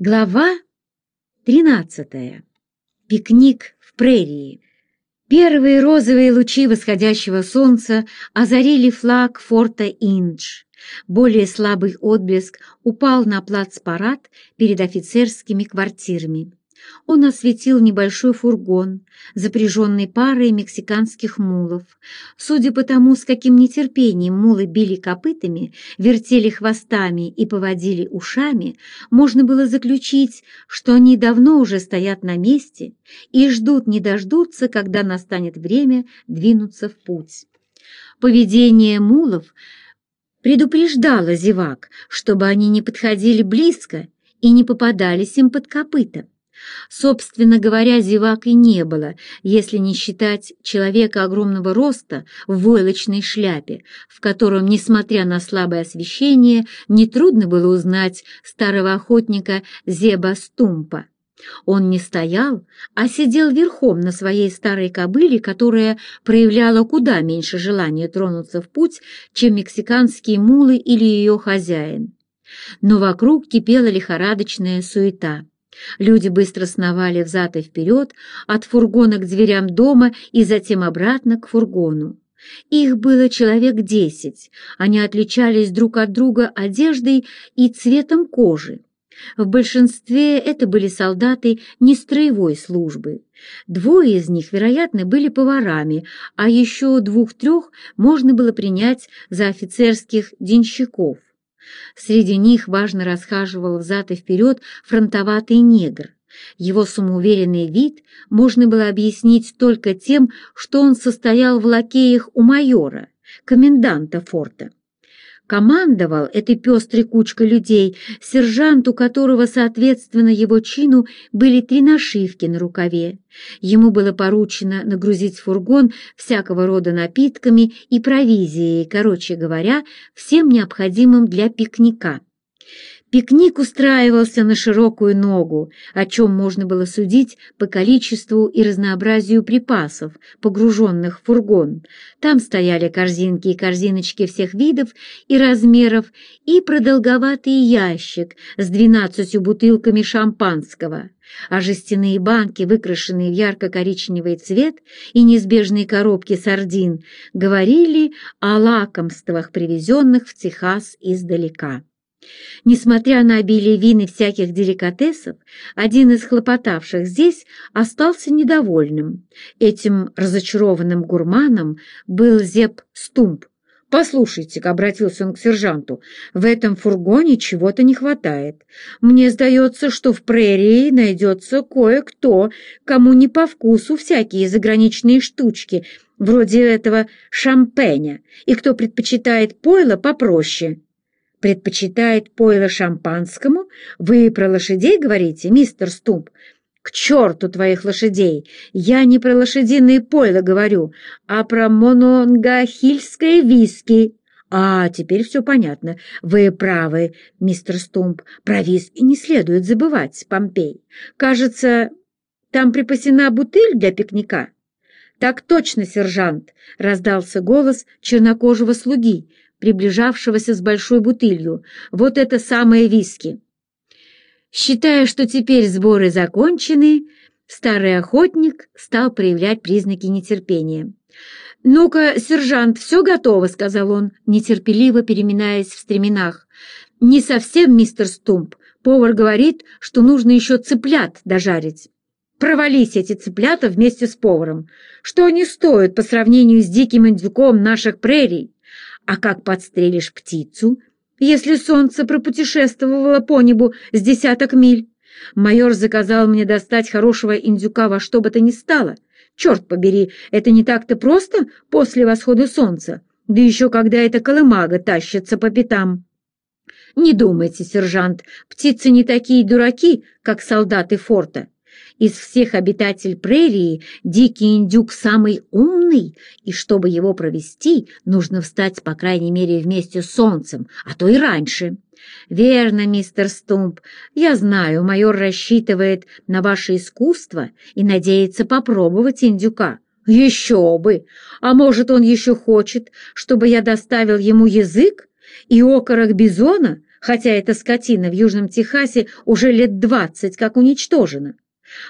Глава 13. Пикник в прерии. Первые розовые лучи восходящего солнца озарили флаг форта Индж. Более слабый отблеск упал на плацпарад перед офицерскими квартирами он осветил небольшой фургон, запряженный парой мексиканских мулов. Судя по тому, с каким нетерпением мулы били копытами, вертели хвостами и поводили ушами, можно было заключить, что они давно уже стоят на месте и ждут не дождутся, когда настанет время двинуться в путь. Поведение мулов предупреждало зевак, чтобы они не подходили близко и не попадались им под копыта. Собственно говоря, зевак и не было, если не считать человека огромного роста в войлочной шляпе, в котором, несмотря на слабое освещение, нетрудно было узнать старого охотника Зеба Стумпа. Он не стоял, а сидел верхом на своей старой кобыле, которая проявляла куда меньше желания тронуться в путь, чем мексиканские мулы или ее хозяин. Но вокруг кипела лихорадочная суета. Люди быстро сновали взад и вперед, от фургона к дверям дома и затем обратно к фургону. Их было человек десять, они отличались друг от друга одеждой и цветом кожи. В большинстве это были солдаты нестроевой службы. Двое из них, вероятно, были поварами, а еще двух-трех можно было принять за офицерских денщиков. Среди них важно расхаживал взад и вперед фронтоватый негр. Его самоуверенный вид можно было объяснить только тем, что он состоял в лакеях у майора, коменданта форта командовал этой пестрой кучкой людей, сержант, у которого, соответственно, его чину были три нашивки на рукаве. Ему было поручено нагрузить фургон всякого рода напитками и провизией, короче говоря, всем необходимым для пикника. Пикник устраивался на широкую ногу, о чем можно было судить по количеству и разнообразию припасов, погруженных в фургон. Там стояли корзинки и корзиночки всех видов и размеров и продолговатый ящик с двенадцатью бутылками шампанского, а жестяные банки, выкрашенные в ярко-коричневый цвет и неизбежные коробки сардин, говорили о лакомствах, привезенных в Техас издалека. Несмотря на обилие вин и всяких деликатесов, один из хлопотавших здесь остался недовольным. Этим разочарованным гурманом был Зеп Стумп. «Послушайте-ка», — обратился он к сержанту, — «в этом фургоне чего-то не хватает. Мне сдается, что в прерии найдется кое-кто, кому не по вкусу всякие заграничные штучки, вроде этого шампеня, и кто предпочитает пойло попроще» предпочитает пойло шампанскому? Вы про лошадей говорите, мистер Стумп? К черту твоих лошадей! Я не про лошадиные пойло говорю, а про мононгахильское виски. А, теперь все понятно. Вы правы, мистер Стумп. Про виски не следует забывать, Помпей. Кажется, там припасена бутыль для пикника. «Так точно, сержант!» — раздался голос чернокожего слуги, приближавшегося с большой бутылью. «Вот это самое виски!» Считая, что теперь сборы закончены, старый охотник стал проявлять признаки нетерпения. «Ну-ка, сержант, все готово», — сказал он, нетерпеливо переминаясь в стременах. «Не совсем, мистер Стумп. Повар говорит, что нужно еще цыплят дожарить». Провались эти цыплята вместе с поваром. Что они стоят по сравнению с диким индюком наших прерий? А как подстрелишь птицу, если солнце пропутешествовало по небу с десяток миль? Майор заказал мне достать хорошего индюка во что бы то ни стало. Черт побери, это не так-то просто после восхода солнца, да еще когда эта колымага тащится по пятам. Не думайте, сержант, птицы не такие дураки, как солдаты форта. Из всех обитателей прерии дикий индюк самый умный, и чтобы его провести, нужно встать, по крайней мере, вместе с солнцем, а то и раньше. «Верно, мистер Стумп. Я знаю, майор рассчитывает на ваше искусство и надеется попробовать индюка». «Еще бы! А может, он еще хочет, чтобы я доставил ему язык и окорок бизона, хотя эта скотина в Южном Техасе уже лет двадцать как уничтожена.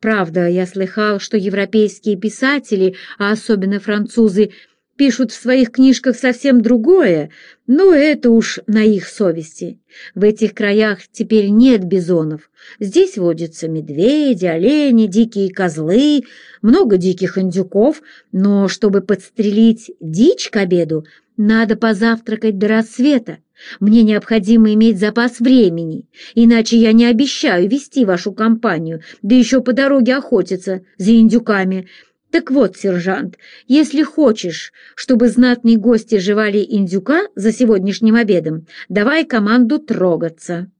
Правда, я слыхал, что европейские писатели, а особенно французы, пишут в своих книжках совсем другое, но это уж на их совести. В этих краях теперь нет бизонов. Здесь водятся медведи, олени, дикие козлы, много диких индюков, но чтобы подстрелить дичь к обеду, надо позавтракать до рассвета. Мне необходимо иметь запас времени, иначе я не обещаю вести вашу компанию, да еще по дороге охотиться за индюками. Так вот, сержант, если хочешь, чтобы знатные гости жевали индюка за сегодняшним обедом, давай команду трогаться.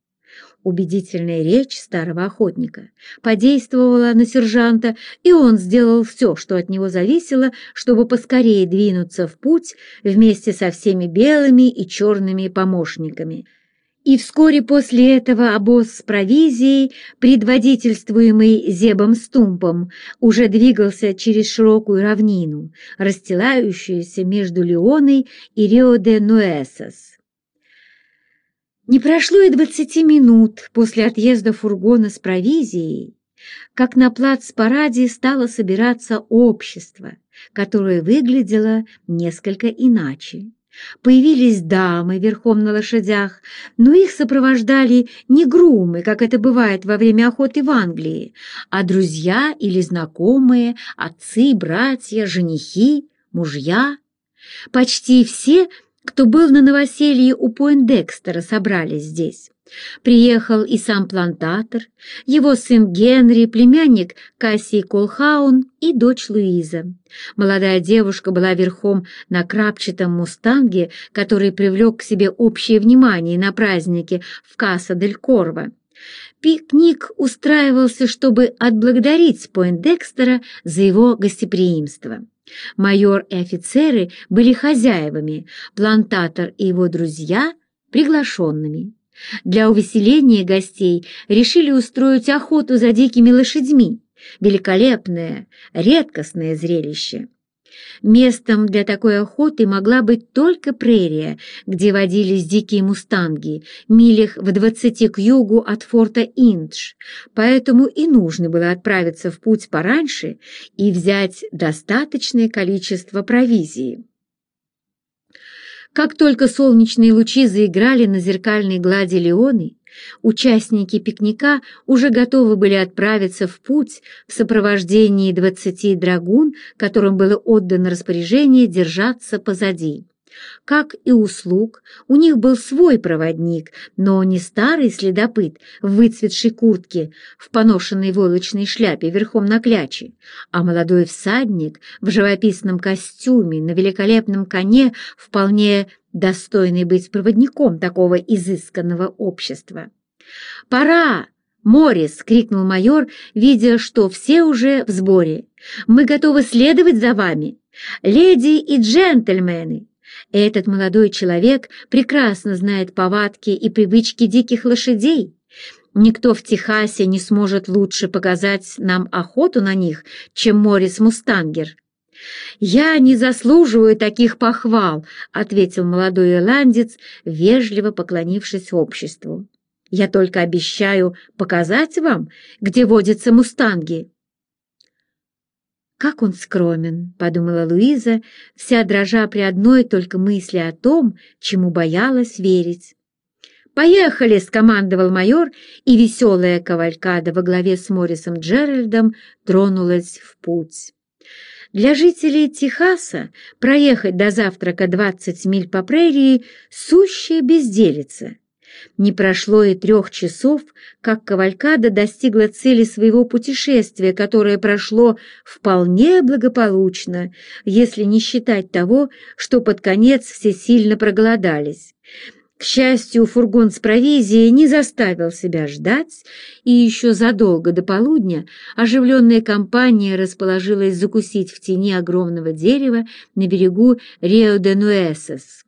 Убедительная речь старого охотника подействовала на сержанта, и он сделал все, что от него зависело, чтобы поскорее двинуться в путь вместе со всеми белыми и черными помощниками. И вскоре после этого обоз с провизией, предводительствуемый Зебом Стумпом, уже двигался через широкую равнину, расстилающуюся между Леоной и Рио-де-Нуэсос. Не прошло и двадцати минут после отъезда фургона с провизией, как на плац-параде стало собираться общество, которое выглядело несколько иначе. Появились дамы верхом на лошадях, но их сопровождали не грумы, как это бывает во время охоты в Англии, а друзья или знакомые, отцы, братья, женихи, мужья. Почти все кто был на новоселье у Пойндекстера, собрались здесь. Приехал и сам плантатор, его сын Генри, племянник Кассий Колхаун и дочь Луиза. Молодая девушка была верхом на крапчатом мустанге, который привлек к себе общее внимание на празднике в Касса-дель-Корво. Пикник устраивался, чтобы отблагодарить Пойндекстера за его гостеприимство. Майор и офицеры были хозяевами, плантатор и его друзья — приглашенными. Для увеселения гостей решили устроить охоту за дикими лошадьми. Великолепное, редкостное зрелище. Местом для такой охоты могла быть только прерия, где водились дикие мустанги, милях в двадцати к югу от форта Индж, поэтому и нужно было отправиться в путь пораньше и взять достаточное количество провизии. Как только солнечные лучи заиграли на зеркальной глади Леоны, Участники пикника уже готовы были отправиться в путь в сопровождении двадцати драгун, которым было отдано распоряжение держаться позади. Как и услуг, у них был свой проводник, но не старый следопыт в выцветшей куртке, в поношенной войлочной шляпе верхом на кляче, а молодой всадник в живописном костюме на великолепном коне, вполне достойный быть проводником такого изысканного общества. «Пора!» — Морис! крикнул майор, видя, что все уже в сборе. «Мы готовы следовать за вами! Леди и джентльмены!» Этот молодой человек прекрасно знает повадки и привычки диких лошадей. Никто в Техасе не сможет лучше показать нам охоту на них, чем Морис Мустангер. «Я не заслуживаю таких похвал», — ответил молодой ирландец, вежливо поклонившись обществу. «Я только обещаю показать вам, где водятся мустанги». «Как он скромен», — подумала Луиза, вся дрожа при одной только мысли о том, чему боялась верить. «Поехали!» — скомандовал майор, и веселая кавалькада во главе с Моррисом Джеральдом тронулась в путь. Для жителей Техаса проехать до завтрака 20 миль по прерии – сущая безделица. Не прошло и трех часов, как Кавалькада достигла цели своего путешествия, которое прошло вполне благополучно, если не считать того, что под конец все сильно проголодались. К счастью, фургон с провизией не заставил себя ждать, и еще задолго до полудня оживленная компания расположилась закусить в тени огромного дерева на берегу Рио-де-Нуэсес.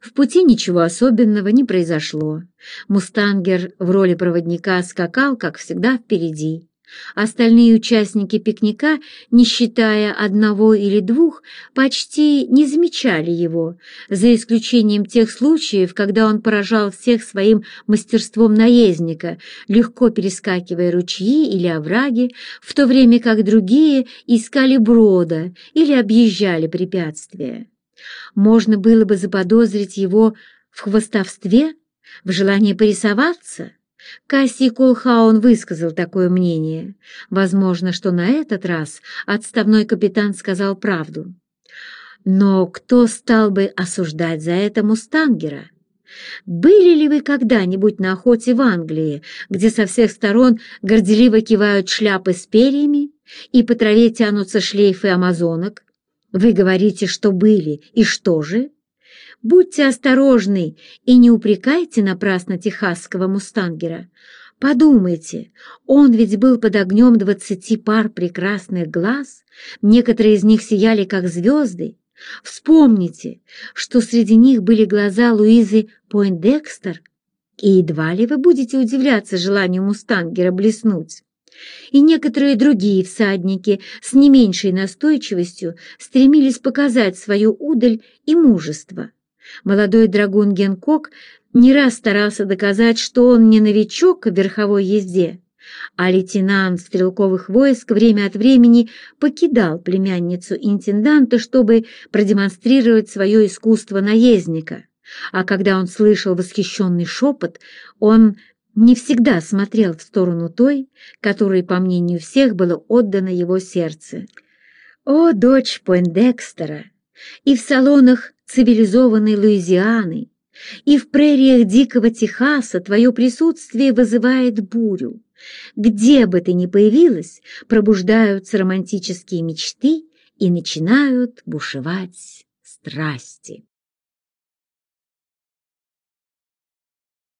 В пути ничего особенного не произошло. Мустангер в роли проводника скакал, как всегда, впереди. Остальные участники пикника, не считая одного или двух, почти не замечали его, за исключением тех случаев, когда он поражал всех своим мастерством наездника, легко перескакивая ручьи или овраги, в то время как другие искали брода или объезжали препятствия. Можно было бы заподозрить его в хвостовстве, в желании порисоваться – Кассий Колхаун высказал такое мнение. Возможно, что на этот раз отставной капитан сказал правду. Но кто стал бы осуждать за это Мустангера? Были ли вы когда-нибудь на охоте в Англии, где со всех сторон горделиво кивают шляпы с перьями и по траве тянутся шлейфы амазонок? Вы говорите, что были, и что же? Будьте осторожны и не упрекайте напрасно техасского мустангера. Подумайте, он ведь был под огнем двадцати пар прекрасных глаз, некоторые из них сияли как звезды. Вспомните, что среди них были глаза Луизы Пойндекстер, и едва ли вы будете удивляться желанию мустангера блеснуть. И некоторые другие всадники с не меньшей настойчивостью стремились показать свою удаль и мужество. Молодой драгун Генкок не раз старался доказать, что он не новичок в верховой езде, а лейтенант стрелковых войск время от времени покидал племянницу интенданта, чтобы продемонстрировать свое искусство наездника. А когда он слышал восхищенный шепот, он не всегда смотрел в сторону той, которой, по мнению всех, было отдано его сердце. О, дочь Пойндекстера! И в салонах цивилизованной Луизианы, и в прериях дикого Техаса твое присутствие вызывает бурю. Где бы ты ни появилась, пробуждаются романтические мечты и начинают бушевать страсти.